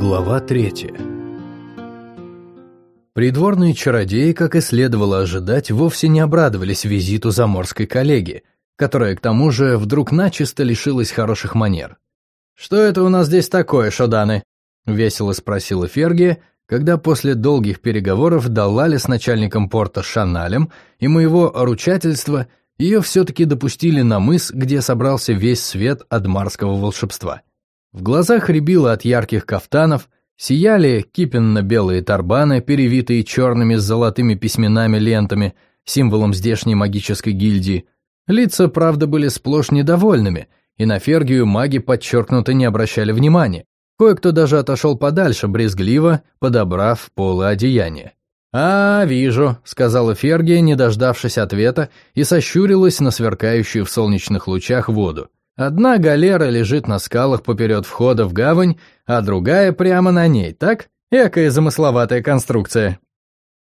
Глава третья Придворные чародеи, как и следовало ожидать, вовсе не обрадовались визиту заморской коллеги, которая, к тому же, вдруг начисто лишилась хороших манер. «Что это у нас здесь такое, Шоданы?» — весело спросила Ферги, когда после долгих переговоров Даллали с начальником порта Шаналем и моего ручательства ее все-таки допустили на мыс, где собрался весь свет адмарского волшебства. В глазах рябило от ярких кафтанов, сияли кипенно-белые тарбаны, перевитые черными с золотыми письменами лентами, символом здешней магической гильдии. Лица, правда, были сплошь недовольными, и на Фергию маги подчеркнуто не обращали внимания. Кое-кто даже отошел подальше, брезгливо, подобрав полы одеяния. «А, вижу», — сказала Фергия, не дождавшись ответа, и сощурилась на сверкающую в солнечных лучах воду. Одна галера лежит на скалах поперед входа в гавань, а другая прямо на ней, так? Экая замысловатая конструкция.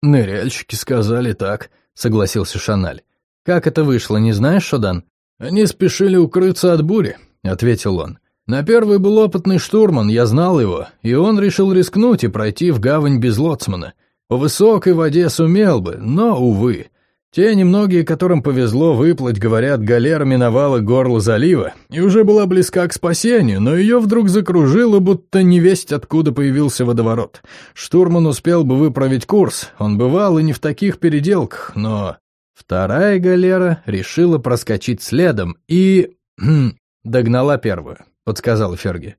«Ныряльщики сказали так», — согласился Шаналь. «Как это вышло, не знаешь, Шодан?» «Они спешили укрыться от бури», — ответил он. «На первый был опытный штурман, я знал его, и он решил рискнуть и пройти в гавань без лоцмана. По высокой воде сумел бы, но, увы, те немногие, которым повезло выплыть, говорят, галера миновала горло залива и уже была близка к спасению, но ее вдруг закружило, будто невесть откуда появился водоворот. Штурман успел бы выправить курс, он бывал и не в таких переделках, но... Вторая галера решила проскочить следом и... Хм, догнала первую, подсказал Ферги.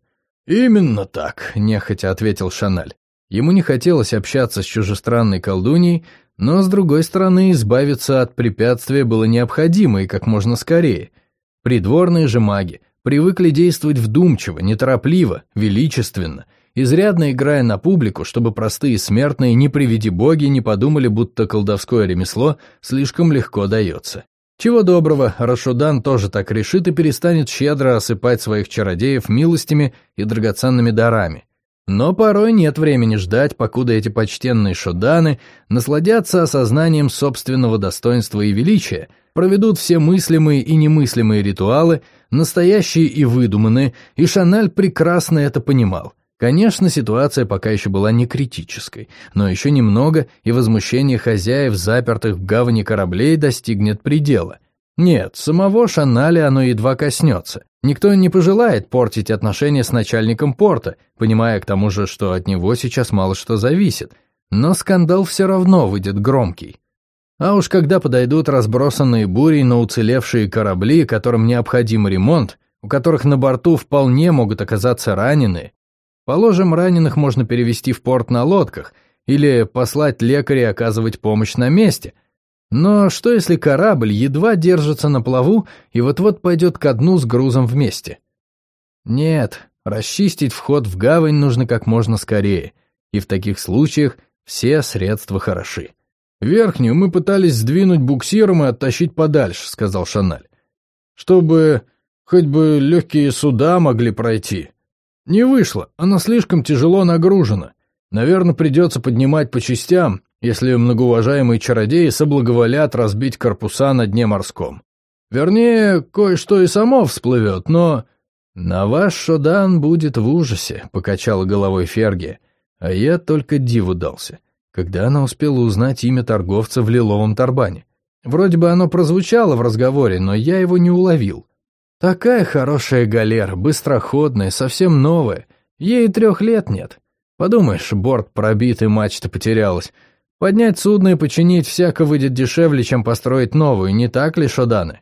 «Именно так», — нехотя ответил Шаналь. Ему не хотелось общаться с чужестранной колдуньей, но, с другой стороны, избавиться от препятствия было необходимо и как можно скорее. Придворные же маги привыкли действовать вдумчиво, неторопливо, величественно, изрядно играя на публику, чтобы простые смертные, не приведи боги, не подумали, будто колдовское ремесло слишком легко дается. Чего доброго, Рашудан тоже так решит и перестанет щедро осыпать своих чародеев милостями и драгоценными дарами. Но порой нет времени ждать, покуда эти почтенные шуданы насладятся осознанием собственного достоинства и величия, проведут все мыслимые и немыслимые ритуалы, настоящие и выдуманные, и Шаналь прекрасно это понимал. Конечно, ситуация пока еще была не критической, но еще немного, и возмущение хозяев, запертых в гавани кораблей, достигнет предела. Нет, самого Шаналя оно едва коснется. Никто не пожелает портить отношения с начальником порта, понимая к тому же, что от него сейчас мало что зависит. Но скандал все равно выйдет громкий. А уж когда подойдут разбросанные бурей на уцелевшие корабли, которым необходим ремонт, у которых на борту вполне могут оказаться раненые, положим, раненых можно перевести в порт на лодках или послать лекаря оказывать помощь на месте – но что если корабль едва держится на плаву и вот-вот пойдет ко дну с грузом вместе? Нет, расчистить вход в гавань нужно как можно скорее, и в таких случаях все средства хороши. «Верхнюю мы пытались сдвинуть буксиром и оттащить подальше», — сказал Шаналь. «Чтобы хоть бы легкие суда могли пройти. Не вышло, она слишком тяжело нагружена. Наверное, придется поднимать по частям, если многоуважаемые чародеи соблаговолят разбить корпуса на дне морском. Вернее, кое-что и само всплывет, но... «На ваш Шодан будет в ужасе», — покачала головой Ферги, а я только диву дался, когда она успела узнать имя торговца в лиловом тарбане. Вроде бы оно прозвучало в разговоре, но я его не уловил. Такая хорошая галера, быстроходная, совсем новая, ей трех лет нет. Подумаешь, борт пробит и мачта потерялась, Поднять судно и починить всяко выйдет дешевле, чем построить новую, не так ли, Шоданы?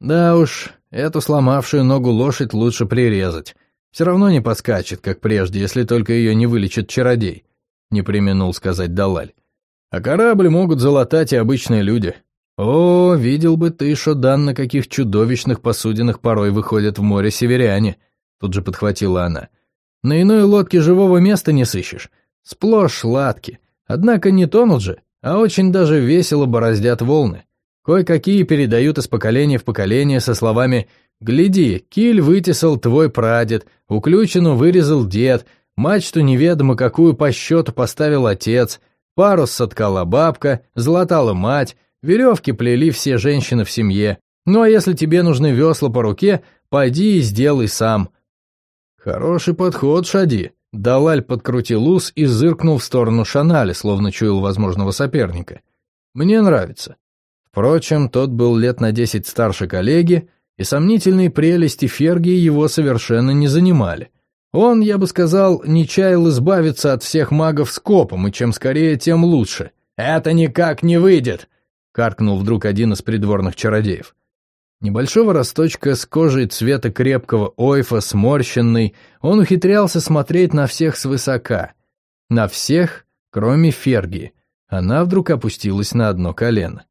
Да уж, эту сломавшую ногу лошадь лучше прирезать. Все равно не подскачет, как прежде, если только ее не вылечит чародей, — не применул сказать Далаль. А корабль могут залатать и обычные люди. О, видел бы ты, Шодан, на каких чудовищных посудинах порой выходят в море северяне, — тут же подхватила она. На иной лодке живого места не сыщешь. Сплошь латки — Однако не тонут же, а очень даже весело бороздят волны. Кое-какие передают из поколения в поколение со словами «Гляди, киль вытесал твой прадед, уключину вырезал дед, мачту неведомо какую по счету поставил отец, парус соткала бабка, золотала мать, веревки плели все женщины в семье. Ну а если тебе нужны весла по руке, пойди и сделай сам». «Хороший подход, Шади», Далаль подкрутил ус и зыркнул в сторону Шанали, словно чуял возможного соперника. «Мне нравится». Впрочем, тот был лет на десять старше коллеги, и сомнительные прелести Ферги его совершенно не занимали. Он, я бы сказал, не чаял избавиться от всех магов скопом, и чем скорее, тем лучше. «Это никак не выйдет!» — каркнул вдруг один из придворных чародеев. Небольшого росточка с кожей цвета крепкого ойфа, сморщенный, он ухитрялся смотреть на всех свысока. На всех, кроме Ферги. Она вдруг опустилась на одно колено.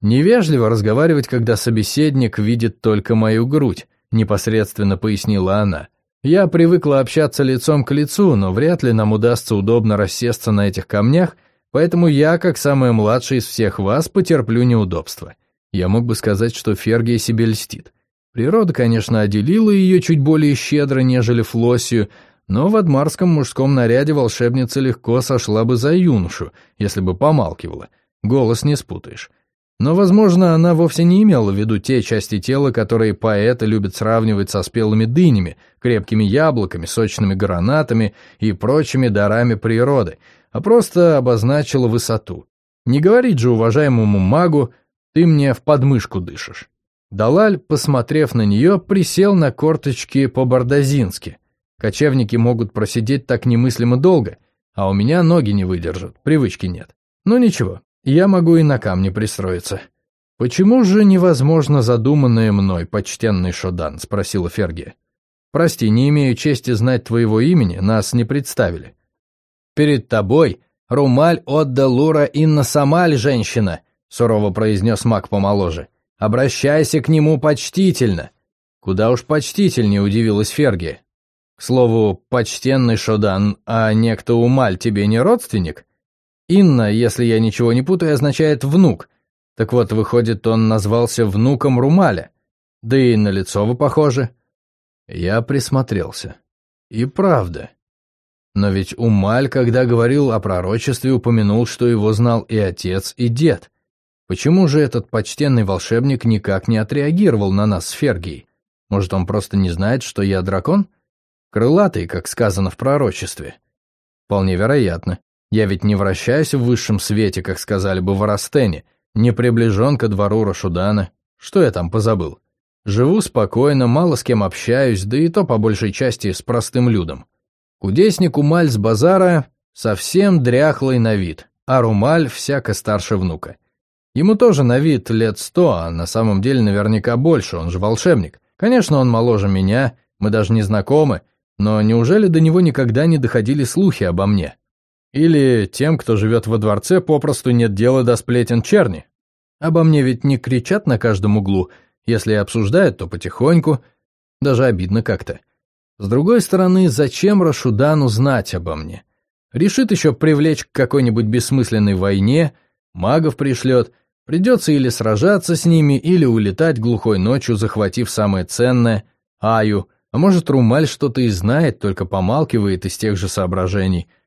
«Невежливо разговаривать, когда собеседник видит только мою грудь», — непосредственно пояснила она. «Я привыкла общаться лицом к лицу, но вряд ли нам удастся удобно рассесться на этих камнях, поэтому я, как самая младшая из всех вас, потерплю неудобства. Я мог бы сказать, что Фергия себе льстит. Природа, конечно, отделила ее чуть более щедро, нежели Флоссию, но в адмарском мужском наряде волшебница легко сошла бы за юношу, если бы помалкивала. Голос не спутаешь. Но, возможно, она вовсе не имела в виду те части тела, которые поэты любят сравнивать со спелыми дынями, крепкими яблоками, сочными гранатами и прочими дарами природы, а просто обозначила высоту. Не говорить же уважаемому магу, ты мне в подмышку дышишь. Далаль, посмотрев на нее, присел на корточки по-бардазински. Кочевники могут просидеть так немыслимо долго, а у меня ноги не выдержат, привычки нет. Но ничего, я могу и на камне пристроиться. «Почему же невозможно задуманное мной, почтенный Шодан?» — спросила Ферги. «Прости, не имею чести знать твоего имени, нас не представили». «Перед тобой Румаль отдал Лура Инна Самаль, женщина», — сурово произнес маг помоложе. «Обращайся к нему почтительно». «Куда уж почтительнее», — удивилась Ферги. «К слову, почтенный Шодан, а некто Умаль тебе не родственник?» Инна, если я ничего не путаю, означает «внук». Так вот, выходит, он назвался внуком Румаля. Да и на лицо вы похожи. Я присмотрелся. И правда. Но ведь Умаль, когда говорил о пророчестве, упомянул, что его знал и отец, и дед. Почему же этот почтенный волшебник никак не отреагировал на нас с Фергией? Может, он просто не знает, что я дракон? Крылатый, как сказано в пророчестве. Вполне вероятно. Я ведь не вращаюсь в высшем свете, как сказали бы в Арастене, не приближен ко двору Рашудана. Что я там позабыл? Живу спокойно, мало с кем общаюсь, да и то по большей части с простым людом. Кудесник Умаль с базара совсем дряхлый на вид, а Румаль всяко старше внука. Ему тоже на вид лет сто, а на самом деле наверняка больше, он же волшебник. Конечно, он моложе меня, мы даже не знакомы, но неужели до него никогда не доходили слухи обо мне? Или тем, кто живет во дворце, попросту нет дела до сплетен черни. Обо мне ведь не кричат на каждом углу, если и обсуждают, то потихоньку. Даже обидно как-то. С другой стороны, зачем Рашудану знать обо мне? Решит еще привлечь к какой-нибудь бессмысленной войне, магов пришлет, придется или сражаться с ними, или улетать глухой ночью, захватив самое ценное — Аю, а может, Румаль что-то и знает, только помалкивает из тех же соображений —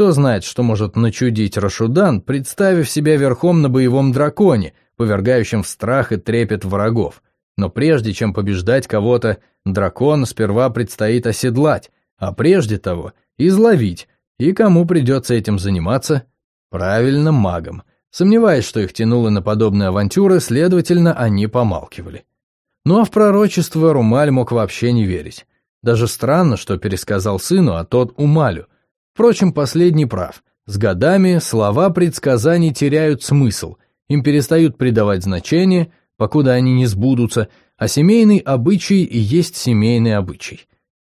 кто знает, что может начудить Рашудан, представив себя верхом на боевом драконе, повергающем в страх и трепет врагов. Но прежде чем побеждать кого-то, дракон сперва предстоит оседлать, а прежде того изловить. И кому придется этим заниматься? Правильно, магам. Сомневаясь, что их тянуло на подобные авантюры, следовательно, они помалкивали. Ну а в пророчество Румаль мог вообще не верить. Даже странно, что пересказал сыну, а тот Умалю – Впрочем, последний прав. С годами слова предсказаний теряют смысл, им перестают придавать значение, покуда они не сбудутся, а семейный обычай и есть семейный обычай.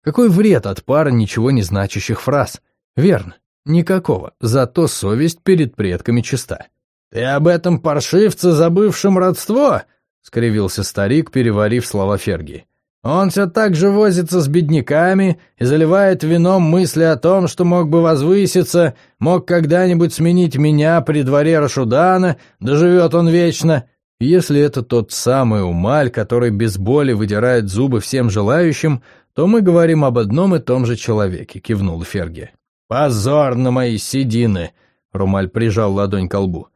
Какой вред от пары ничего не значащих фраз? Верно, никакого, зато совесть перед предками чиста. «Ты об этом паршивце, забывшем родство?» — скривился старик, переварив слова Ферги. Он все так же возится с бедняками и заливает вином мысли о том, что мог бы возвыситься, мог когда-нибудь сменить меня при дворе Рашудана, доживет он вечно. Если это тот самый Умаль, который без боли выдирает зубы всем желающим, то мы говорим об одном и том же человеке», — кивнул Ферги. «Позор на мои седины!» — Румаль прижал ладонь к лбу.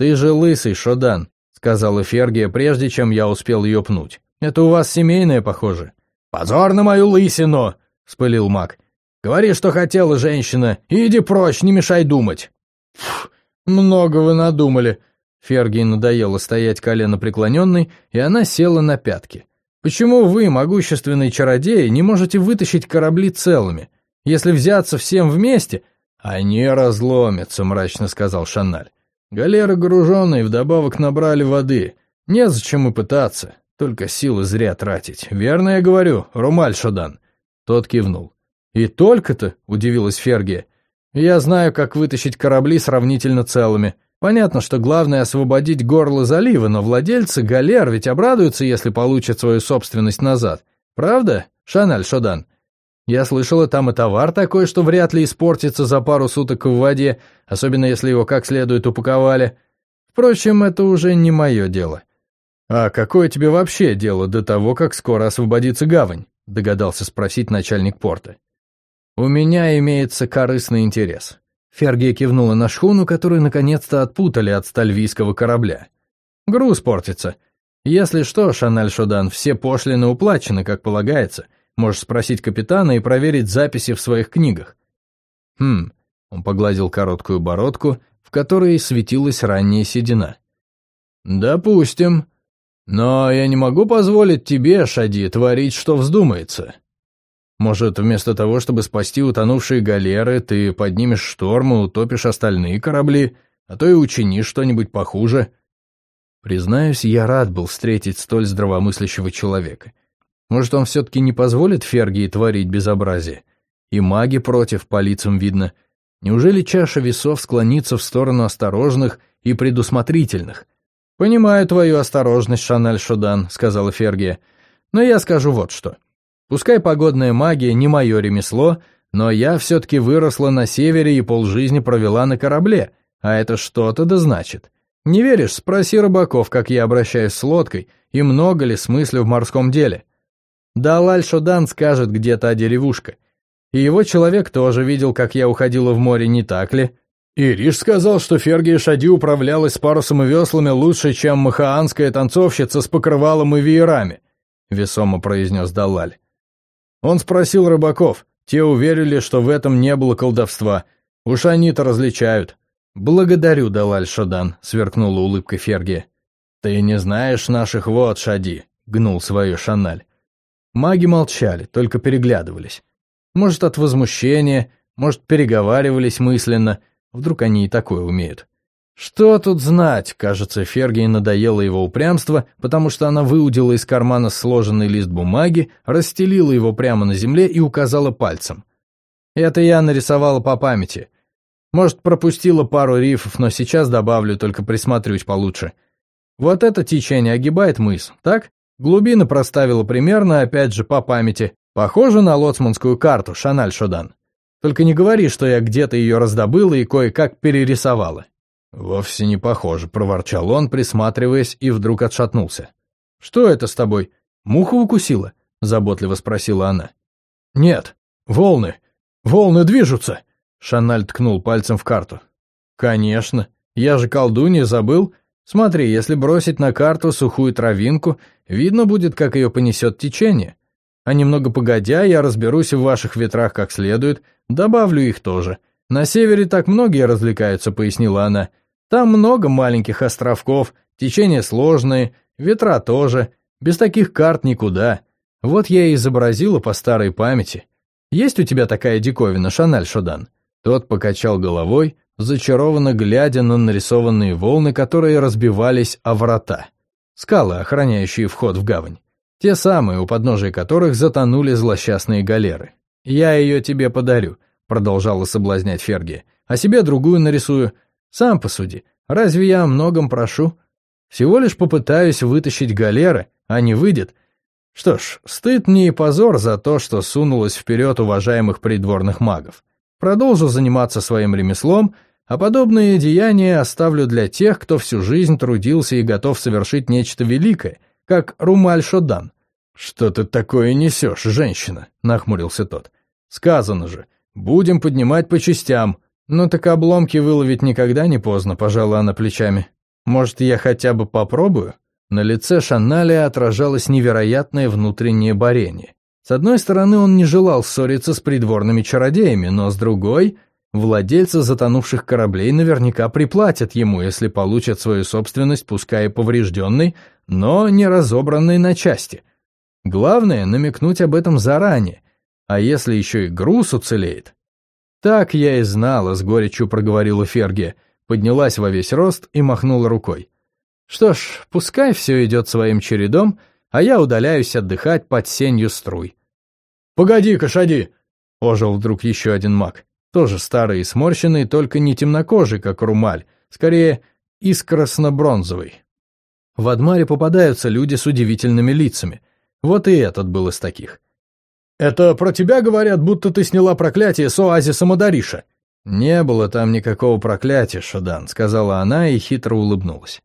«Ты же лысый, Шодан», — сказала Фергия, прежде чем я успел ее пнуть. Это у вас семейное, похоже». «Позор на мою лысину!» — вспылил маг. Говори, что хотела женщина, иди прочь, не мешай думать. Фу, много вы надумали. Фергии надоело стоять колено преклоненной, и она села на пятки. Почему вы, могущественные чародеи, не можете вытащить корабли целыми? Если взяться всем вместе, они разломятся, мрачно сказал Шаналь. Галеры груженные вдобавок набрали воды. Незачем и пытаться, только силы зря тратить. Верно я говорю, Румаль Шодан. Тот кивнул. «И только-то?» — удивилась Фергия. «Я знаю, как вытащить корабли сравнительно целыми. Понятно, что главное освободить горло залива, но владельцы галер ведь обрадуются, если получат свою собственность назад. Правда, Шаналь Шодан? Я слышала, там и товар такой, что вряд ли испортится за пару суток в воде, особенно если его как следует упаковали. Впрочем, это уже не мое дело. А какое тебе вообще дело до того, как скоро освободится гавань? Догадался спросить начальник порта. «У меня имеется корыстный интерес». Фергия кивнула на шхуну, которую наконец-то отпутали от стальвийского корабля. «Груз портится. Если что, Шаналь Шодан, все пошлины уплачены, как полагается. Можешь спросить капитана и проверить записи в своих книгах». «Хм», — он погладил короткую бородку, в которой светилась ранняя седина. «Допустим. Но я не могу позволить тебе, Шади, творить, что вздумается. Может, вместо того, чтобы спасти утонувшие галеры, ты поднимешь шторм и утопишь остальные корабли, а то и учинишь что-нибудь похуже?» Признаюсь, я рад был встретить столь здравомыслящего человека. Может, он все-таки не позволит Фергии творить безобразие? И маги против, по лицам видно. Неужели чаша весов склонится в сторону осторожных и предусмотрительных? «Понимаю твою осторожность, Шаналь Шодан», — сказала Фергия. «Но я скажу вот что. Пускай погодная магия не мое ремесло, но я все-таки выросла на севере и полжизни провела на корабле, а это что-то да значит. Не веришь? Спроси рыбаков, как я обращаюсь с лодкой, и много ли смысла в морском деле. Далаль Шодан скажет где та деревушка. И его человек тоже видел, как я уходила в море, не так ли? Ириш сказал, что Фергия Шади управлялась с парусом и веслами лучше, чем махаанская танцовщица с покрывалом и веерами, весомо произнес Далаль. Он спросил рыбаков, те уверили, что в этом не было колдовства. Уж они-то различают. «Благодарю, Далаль Шодан», — сверкнула улыбка Ферги. «Ты не знаешь наших вод, Шади», — гнул свою Шаналь. Маги молчали, только переглядывались. Может, от возмущения, может, переговаривались мысленно. Вдруг они и такое умеют. Что тут знать? Кажется, Фергии надоело его упрямство, потому что она выудила из кармана сложенный лист бумаги, расстелила его прямо на земле и указала пальцем. Это я нарисовала по памяти. Может, пропустила пару рифов, но сейчас добавлю, только присмотрюсь получше. Вот это течение огибает мыс, так? Глубины проставила примерно, опять же, по памяти. Похоже на лоцманскую карту, Шаналь Шодан. Только не говори, что я где-то ее раздобыла и кое-как перерисовала. «Вовсе не похоже», — проворчал он, присматриваясь, и вдруг отшатнулся. «Что это с тобой? Муха укусила?» — заботливо спросила она. «Нет, волны. Волны движутся!» Шаналь ткнул пальцем в карту. «Конечно. Я же колдунья, забыл. Смотри, если бросить на карту сухую травинку, видно будет, как ее понесет течение. А немного погодя, я разберусь в ваших ветрах как следует, добавлю их тоже. На севере так многие развлекаются», — пояснила она. Там много маленьких островков, течения сложные, ветра тоже. Без таких карт никуда. Вот я и изобразила по старой памяти. Есть у тебя такая диковина, Шаналь Шодан?» Тот покачал головой, зачарованно глядя на нарисованные волны, которые разбивались о врата. Скалы, охраняющие вход в гавань. Те самые, у подножия которых затонули злосчастные галеры. «Я ее тебе подарю», — продолжала соблазнять Ферги. «А себе другую нарисую. Сам посуди, разве я о многом прошу? Всего лишь попытаюсь вытащить галеры, а не выйдет. Что ж, стыд мне и позор за то, что сунулась вперед уважаемых придворных магов. Продолжу заниматься своим ремеслом, а подобные деяния оставлю для тех, кто всю жизнь трудился и готов совершить нечто великое, как Румаль Шодан. «Что ты такое несешь, женщина?» — нахмурился тот. «Сказано же, будем поднимать по частям, «Ну так обломки выловить никогда не поздно», — пожала она плечами. «Может, я хотя бы попробую?» На лице Шаналя отражалось невероятное внутреннее борение. С одной стороны, он не желал ссориться с придворными чародеями, но с другой, владельцы затонувших кораблей наверняка приплатят ему, если получат свою собственность, пускай и поврежденной, но не разобранной на части. Главное — намекнуть об этом заранее, а если еще и груз уцелеет? Так я и знала, с горечью проговорила Фергия, поднялась во весь рост и махнула рукой. Что ж, пускай все идет своим чередом, а я удаляюсь отдыхать под сенью струй. «Погоди, кошади!» — ожил вдруг еще один маг. Тоже старый и сморщенный, только не темнокожий, как Румаль, скорее искросно-бронзовый. В Адмаре попадаются люди с удивительными лицами. Вот и этот был из таких. «Это про тебя говорят, будто ты сняла проклятие с оазиса Мадариша». «Не было там никакого проклятия, Шадан», — сказала она и хитро улыбнулась.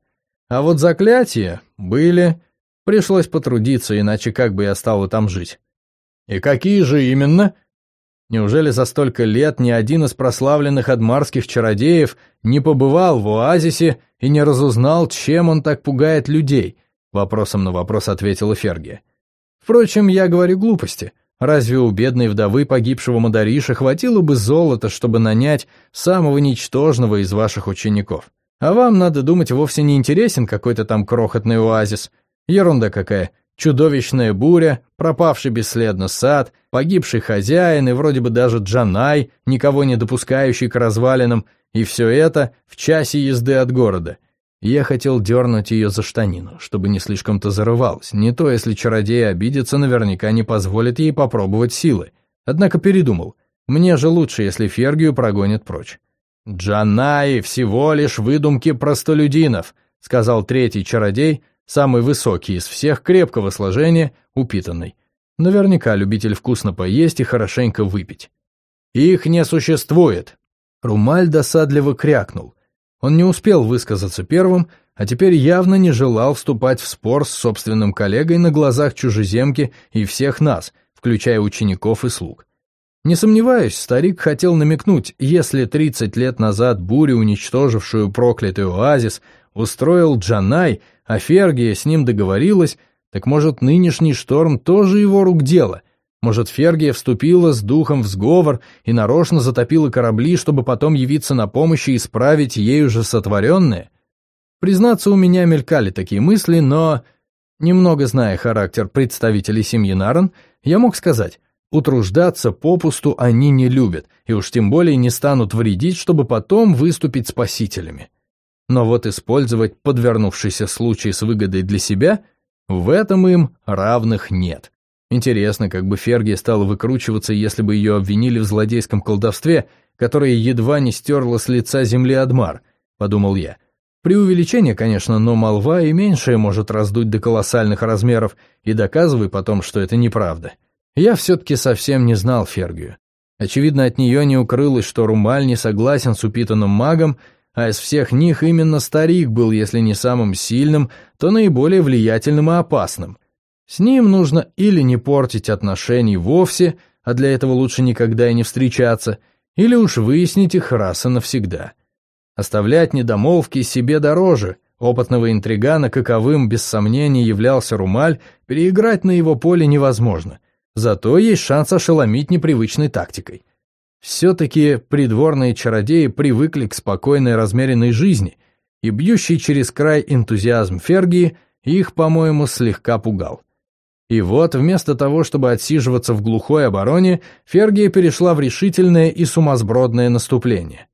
«А вот заклятия были. Пришлось потрудиться, иначе как бы я стала там жить». «И какие же именно?» Неужели за столько лет ни один из прославленных адмарских чародеев не побывал в оазисе и не разузнал, чем он так пугает людей? Вопросом на вопрос ответила Фергия. Впрочем, я говорю глупости. Разве у бедной вдовы погибшего Мадариша хватило бы золота, чтобы нанять самого ничтожного из ваших учеников? А вам, надо думать, вовсе не интересен какой-то там крохотный оазис. Ерунда какая. Чудовищная буря, пропавший бесследно сад, погибший хозяин и вроде бы даже Джанай, никого не допускающий к развалинам, и все это в часе езды от города. Я хотел дернуть ее за штанину, чтобы не слишком-то зарывалась. Не то, если чародей обидится, наверняка не позволит ей попробовать силы. Однако передумал. Мне же лучше, если Фергию прогонят прочь. «Джанаи всего лишь выдумки простолюдинов», — сказал третий чародей, самый высокий из всех, крепкого сложения, упитанный. Наверняка любитель вкусно поесть и хорошенько выпить. «Их не существует!» Румаль досадливо крякнул. Он не успел высказаться первым, а теперь явно не желал вступать в спор с собственным коллегой на глазах чужеземки и всех нас, включая учеников и слуг. Не сомневаюсь, старик хотел намекнуть, если 30 лет назад бурю, уничтожившую проклятый оазис, устроил Джанай, а Фергия с ним договорилась, так может нынешний шторм тоже его рук дело, может, Фергия вступила с духом в сговор и нарочно затопила корабли, чтобы потом явиться на помощь и исправить ею же сотворенное? Признаться, у меня мелькали такие мысли, но, немного зная характер представителей семьи Наран, я мог сказать, утруждаться попусту они не любят, и уж тем более не станут вредить, чтобы потом выступить спасителями. Но вот использовать подвернувшийся случай с выгодой для себя, в этом им равных нет. Интересно, как бы Фергия стала выкручиваться, если бы ее обвинили в злодейском колдовстве, которое едва не стерло с лица земли Адмар, подумал я. Преувеличение, конечно, но молва и меньшее может раздуть до колоссальных размеров, и доказывай потом, что это неправда. Я все-таки совсем не знал Фергию. Очевидно, от нее не укрылось, что Румаль не согласен с упитанным магом, а из всех них именно старик был, если не самым сильным, то наиболее влиятельным и опасным. С ним нужно или не портить отношений вовсе, а для этого лучше никогда и не встречаться, или уж выяснить их раз и навсегда. Оставлять недомолвки себе дороже. Опытного интригана, каковым, без сомнения, являлся Румаль, переиграть на его поле невозможно. Зато есть шанс ошеломить непривычной тактикой. Все-таки придворные чародеи привыкли к спокойной размеренной жизни, и бьющий через край энтузиазм Фергии их, по-моему, слегка пугал. И вот, вместо того, чтобы отсиживаться в глухой обороне, Фергия перешла в решительное и сумасбродное наступление.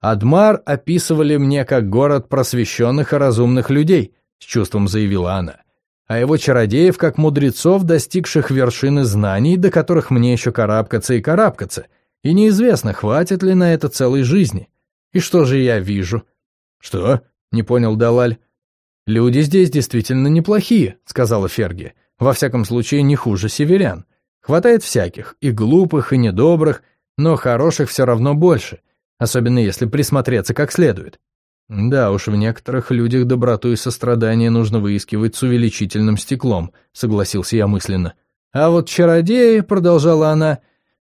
«Адмар описывали мне как город просвещенных и разумных людей», — с чувством заявила она, «а его чародеев как мудрецов, достигших вершины знаний, до которых мне еще карабкаться и карабкаться, и неизвестно, хватит ли на это целой жизни. И что же я вижу?» «Что?» — не понял Далаль. «Люди здесь действительно неплохие», — сказала Фергия. Во всяком случае, не хуже северян. Хватает всяких, и глупых, и недобрых, но хороших все равно больше, особенно если присмотреться как следует. Да уж, в некоторых людях доброту и сострадание нужно выискивать с увеличительным стеклом, согласился я мысленно. А вот чародеи, продолжала она,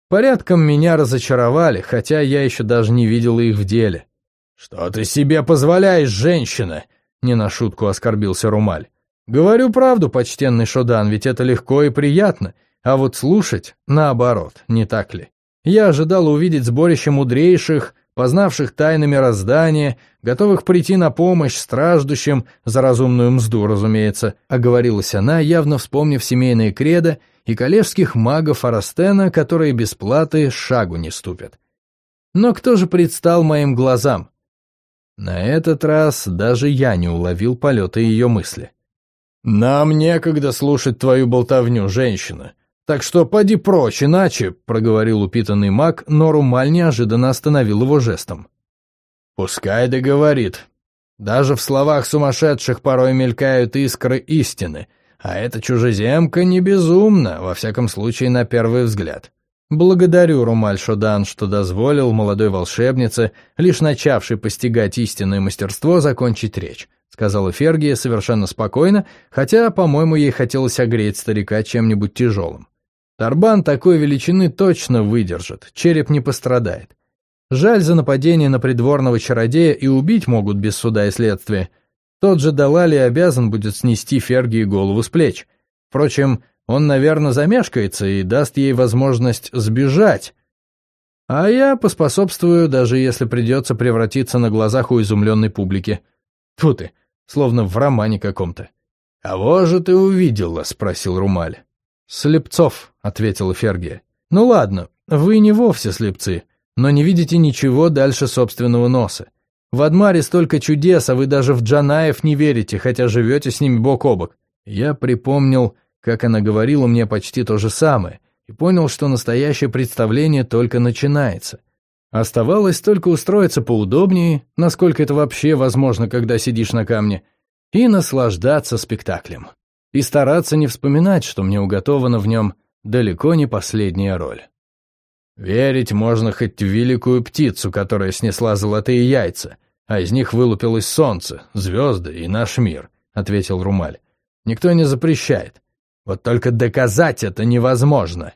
порядком меня разочаровали, хотя я еще даже не видела их в деле. Что ты себе позволяешь, женщина? Не на шутку оскорбился Румаль. «Говорю правду, почтенный Шодан, ведь это легко и приятно. а вот слушать — наоборот, не так ли? Я ожидал увидеть сборище мудрейших, познавших тайны мироздания, готовых прийти на помощь страждущим, за разумную мзду, разумеется, оговорилась она, явно вспомнив семейные кредо и коллежских магов Арастена, которые без платы шагу не ступят. Но кто же предстал моим глазам? На этот раз даже я не уловил полета ее мысли. «Нам некогда слушать твою болтовню, женщина. Так что поди прочь, иначе», — проговорил упитанный маг, но Румаль неожиданно остановил его жестом. «Пускай договорит. Даже в словах сумасшедших порой мелькают искры истины, а эта чужеземка не безумна, во всяком случае, на первый взгляд. Благодарю, Румаль Шодан, что дозволил молодой волшебнице, лишь начавшей постигать истинное мастерство, закончить речь. — сказала Фергия совершенно спокойно, хотя, по-моему, ей хотелось огреть старика чем-нибудь тяжелым. Тарбан такой величины точно выдержит, череп не пострадает. Жаль за нападение на придворного чародея и убить могут без суда и следствия. Тот же Далали обязан будет снести Фергии голову с плеч. Впрочем, он, наверное, замешкается и даст ей возможность сбежать. А я поспособствую, даже если придется превратиться на глазах у изумленной публики. Фу ты, словно в романе каком-то. «Кого же ты увидела?» — спросил Румаль. «Слепцов», — ответила Фергия. «Ну ладно, вы не вовсе слепцы, но не видите ничего дальше собственного носа. В Адмаре столько чудес, а вы даже в Джанаев не верите, хотя живете с ними бок о бок». Я припомнил, как она говорила мне почти то же самое, и понял, что настоящее представление только начинается. Оставалось только устроиться поудобнее, насколько это вообще возможно, когда сидишь на камне, и наслаждаться спектаклем. И стараться не вспоминать, что мне уготована в нем далеко не последняя роль. Верить можно хоть в великую птицу, которая снесла золотые яйца, а из них вылупилось солнце, звезды и наш мир, — ответил Румаль. Никто не запрещает. Вот только доказать это невозможно.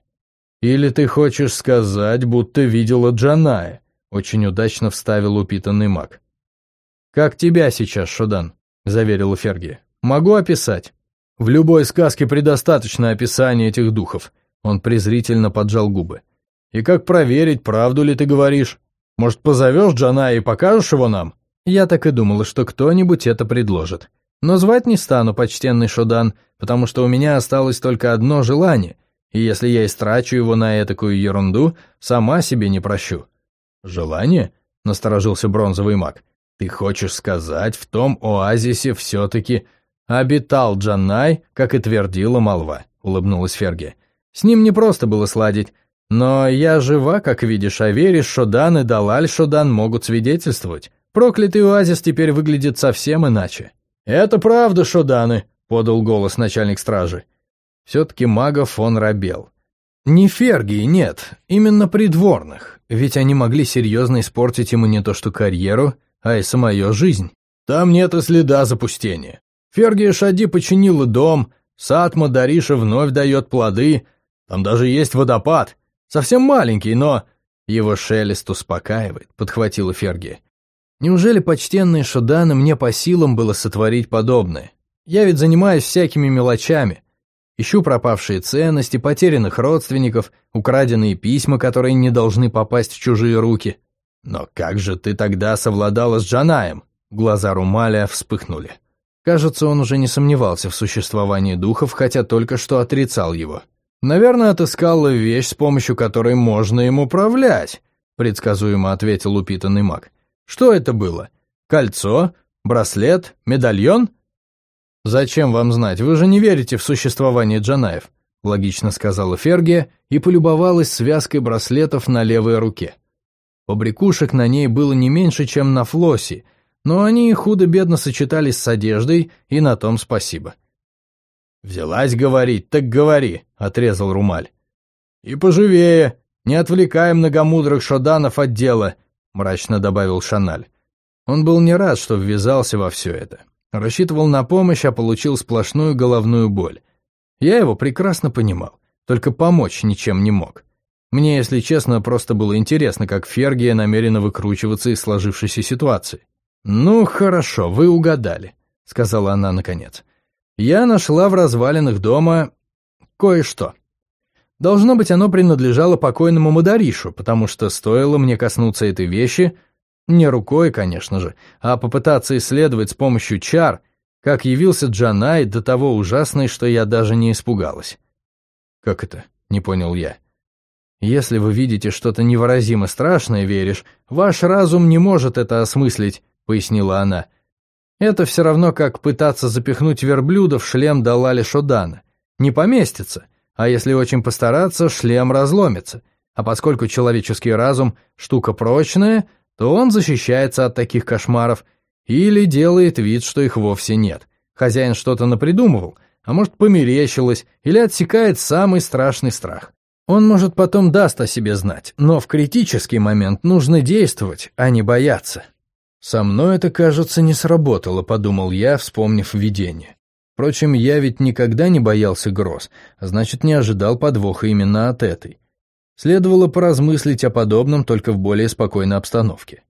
«Или ты хочешь сказать, будто видела Джаная?» — очень удачно вставил упитанный маг. «Как тебя сейчас, Шудан?» — заверил Ферги. «Могу описать. В любой сказке предостаточно описания этих духов». Он презрительно поджал губы. «И как проверить, правду ли ты говоришь? Может, позовешь Джаная и покажешь его нам?» Я так и думала, что кто-нибудь это предложит. Но звать не стану, почтенный Шодан, потому что у меня осталось только одно желание, и если я истрачу его на этакую ерунду, сама себе не прощу». «Желание?» — насторожился бронзовый маг. «Ты хочешь сказать, в том оазисе все-таки обитал Джаннай, как и твердила молва», — улыбнулась Ферги. «С ним не просто было сладить, но я жива, как видишь, а веришь, Шодан и Далаль Шодан могут свидетельствовать. Проклятый оазис теперь выглядит совсем иначе». «Это правда, Шоданы», — подал голос начальник стражи. Все-таки магов он робел. Не Фергии, нет, именно придворных, ведь они могли серьезно испортить ему не то что карьеру, а и самую жизнь. Там нет и следа запустения. Фергия Шади починила дом, Сатма Дариша вновь дает плоды, там даже есть водопад, совсем маленький, но... Его шелест успокаивает, подхватила Фергия. Неужели почтенные Шоданы мне по силам было сотворить подобное? Я ведь занимаюсь всякими мелочами, Ищу пропавшие ценности, потерянных родственников, украденные письма, которые не должны попасть в чужие руки. Но как же ты тогда совладала с Джанаем? Глаза Румаля вспыхнули. Кажется, он уже не сомневался в существовании духов, хотя только что отрицал его. «Наверное, отыскала вещь, с помощью которой можно им управлять», предсказуемо ответил упитанный маг. «Что это было? Кольцо? Браслет? Медальон?» «Зачем вам знать? Вы же не верите в существование Джанаев», — логично сказала Фергия и полюбовалась связкой браслетов на левой руке. Побрякушек на ней было не меньше, чем на флосе, но они худо-бедно сочетались с одеждой, и на том спасибо. «Взялась говорить, так говори», — отрезал Румаль. «И поживее, не отвлекай многомудрых шоданов от дела», — мрачно добавил Шаналь. Он был не рад, что ввязался во все это. Рассчитывал на помощь, а получил сплошную головную боль. Я его прекрасно понимал, только помочь ничем не мог. Мне, если честно, просто было интересно, как Фергия намерена выкручиваться из сложившейся ситуации. «Ну, хорошо, вы угадали», — сказала она наконец. «Я нашла в развалинах дома кое-что. Должно быть, оно принадлежало покойному Мадаришу, потому что стоило мне коснуться этой вещи, не рукой, конечно же, а попытаться исследовать с помощью чар, как явился Джанай до того ужасный, что я даже не испугалась. «Как это?» — не понял я. «Если вы видите что-то невыразимо страшное, веришь, ваш разум не может это осмыслить», — пояснила она. «Это все равно, как пытаться запихнуть верблюда в шлем Далали Шодана. Не поместится, а если очень постараться, шлем разломится. А поскольку человеческий разум – штука прочная, то он защищается от таких кошмаров или делает вид, что их вовсе нет. Хозяин что-то напридумывал, а может померещилось, или отсекает самый страшный страх. Он, может, потом даст о себе знать, но в критический момент нужно действовать, а не бояться. «Со мной это, кажется, не сработало», — подумал я, вспомнив видение. Впрочем, я ведь никогда не боялся гроз, а значит, не ожидал подвоха именно от этой. Следовало поразмыслить о подобном только в более спокойной обстановке.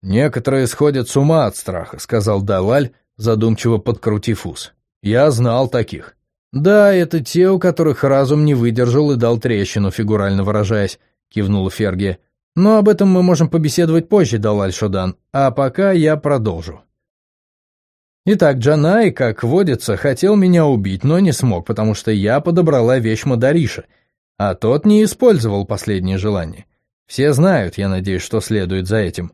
«Некоторые сходят с ума от страха», — сказал Далаль, задумчиво подкрутив ус. «Я знал таких». «Да, это те, у которых разум не выдержал и дал трещину, фигурально выражаясь», — кивнула Фергия. «Но об этом мы можем побеседовать позже, Далаль Шодан, а пока я продолжу». Итак, Джанай, как водится, хотел меня убить, но не смог, потому что я подобрала вещь Мадариша, а тот не использовал последнее желание. Все знают, я надеюсь, что следует за этим.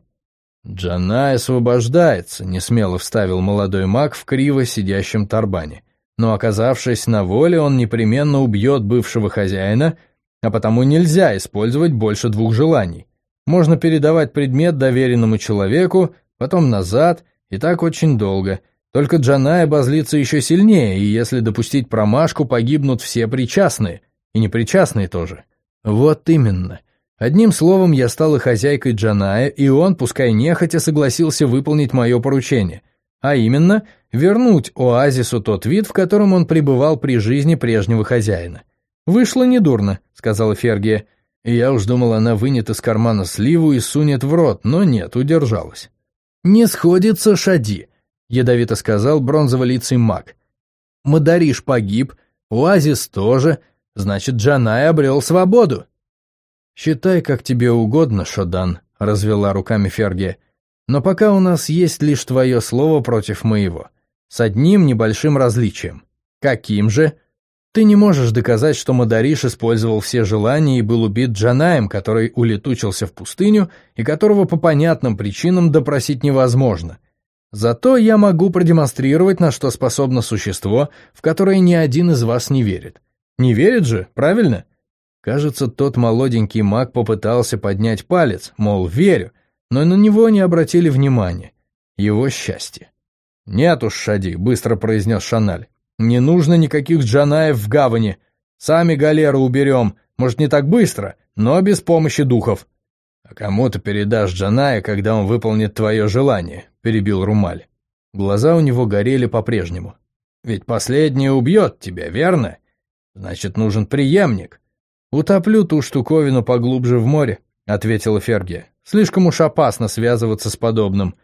Джанай освобождается, несмело вставил молодой маг в криво сидящем тарбане. Но оказавшись на воле, он непременно убьет бывшего хозяина, а потому нельзя использовать больше двух желаний. Можно передавать предмет доверенному человеку, потом назад, и так очень долго – только Джаная обозлится еще сильнее, и если допустить промашку, погибнут все причастные, и непричастные тоже. Вот именно. Одним словом, я стала хозяйкой Джаная, и он, пускай нехотя, согласился выполнить мое поручение, а именно вернуть оазису тот вид, в котором он пребывал при жизни прежнего хозяина. «Вышло недурно», — сказала Фергия. И я уж думал, она вынет из кармана сливу и сунет в рот, но нет, удержалась. «Не сходится, Шади», — ядовито сказал бронзоволицый маг. «Мадариш погиб, Оазис тоже, значит, Джанай обрел свободу». «Считай, как тебе угодно, Шодан», — развела руками Ферге. «Но пока у нас есть лишь твое слово против моего, с одним небольшим различием. Каким же?» Ты не можешь доказать, что Мадариш использовал все желания и был убит Джанаем, который улетучился в пустыню и которого по понятным причинам допросить невозможно. Зато я могу продемонстрировать, на что способно существо, в которое ни один из вас не верит. Не верит же, правильно? Кажется, тот молоденький маг попытался поднять палец, мол, верю, но на него не обратили внимания. Его счастье. «Нет уж, Шади», — быстро произнес Шаналь. «Не нужно никаких джанаев в гавани. Сами галеры уберем, может, не так быстро, но без помощи духов». «А кому ты передашь Джаная, когда он выполнит твое желание?» — перебил Румаль. Глаза у него горели по-прежнему. «Ведь последний убьет тебя, верно? Значит, нужен преемник». «Утоплю ту штуковину поглубже в море», — ответила Фергия. «Слишком уж опасно связываться с подобным.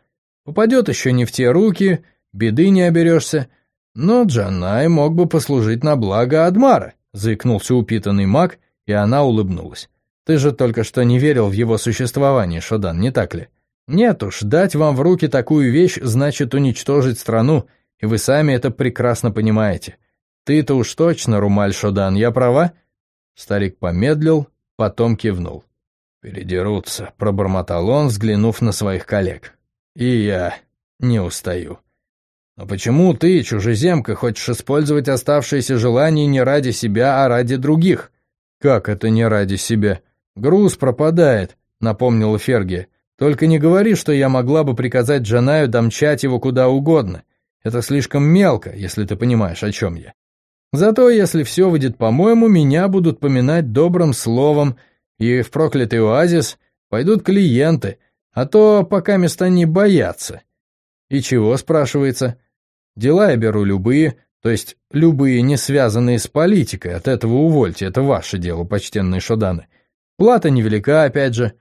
Попадет еще не в те руки, беды не оберешься. Но Джанай мог бы послужить на благо Адмара», — заикнулся упитанный маг, и она улыбнулась. Ты же только что не верил в его существование, Шодан, не так ли? Нет уж, дать вам в руки такую вещь значит уничтожить страну, и вы сами это прекрасно понимаете. Ты-то уж точно, Румаль Шодан, я права?» Старик помедлил, потом кивнул. «Передерутся», — пробормотал он, взглянув на своих коллег. «И я не устаю». «Но почему ты, чужеземка, хочешь использовать оставшиеся желания не ради себя, а ради других?» «Как это не ради себя?» «Груз пропадает», — напомнила Ферги. «Только не говори, что я могла бы приказать Джанаю домчать его куда угодно. Это слишком мелко, если ты понимаешь, о чем я. Зато, если все выйдет по-моему, меня будут поминать добрым словом, и в проклятый оазис пойдут клиенты, а то пока места не боятся. И чего, спрашивается? Дела я беру любые, то есть любые, не связанные с политикой, от этого увольте, это ваше дело, почтенные шоданы. Плата невелика, опять же.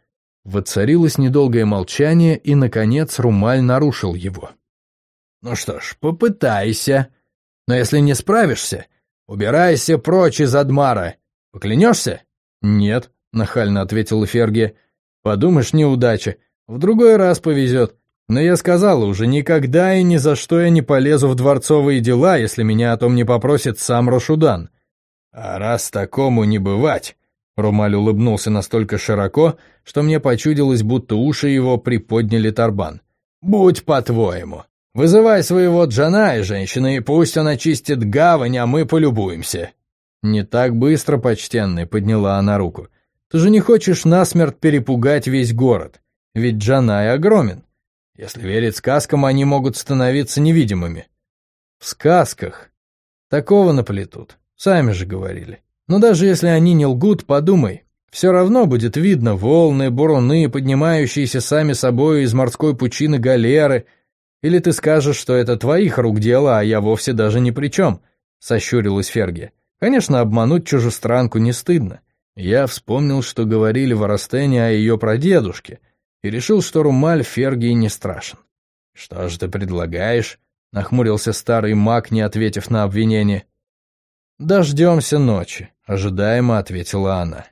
Воцарилось недолгое молчание, и, наконец, Румаль нарушил его. «Ну что ж, попытайся. Но если не справишься, убирайся прочь из Адмара. Поклянешься?» «Нет», — нахально ответил Ферги. «Подумаешь, неудача. В другой раз повезет. Но я сказала уже, никогда и ни за что я не полезу в дворцовые дела, если меня о том не попросит сам Рошудан. А раз такому не бывать, Румаль улыбнулся настолько широко, что мне почудилось, будто уши его приподняли тарбан. «Будь по-твоему. Вызывай своего Джана и женщины, и пусть он очистит гавань, а мы полюбуемся». «Не так быстро, почтенный», — подняла она руку. «Ты же не хочешь насмерть перепугать весь город? Ведь Джанай огромен. Если верить сказкам, они могут становиться невидимыми. В сказках. Такого наплетут. Сами же говорили. Но даже если они не лгут, подумай. Все равно будет видно волны, буруны, поднимающиеся сами собой из морской пучины галеры. Или ты скажешь, что это твоих рук дело, а я вовсе даже ни при чем, — сощурилась Ферги. Конечно, обмануть чужестранку не стыдно. Я вспомнил, что говорили в Арастене о ее прадедушке — и решил, что Румаль Фергии не страшен. «Что же ты предлагаешь?» — нахмурился старый маг, не ответив на обвинение. «Дождемся ночи», — ожидаемо ответила она.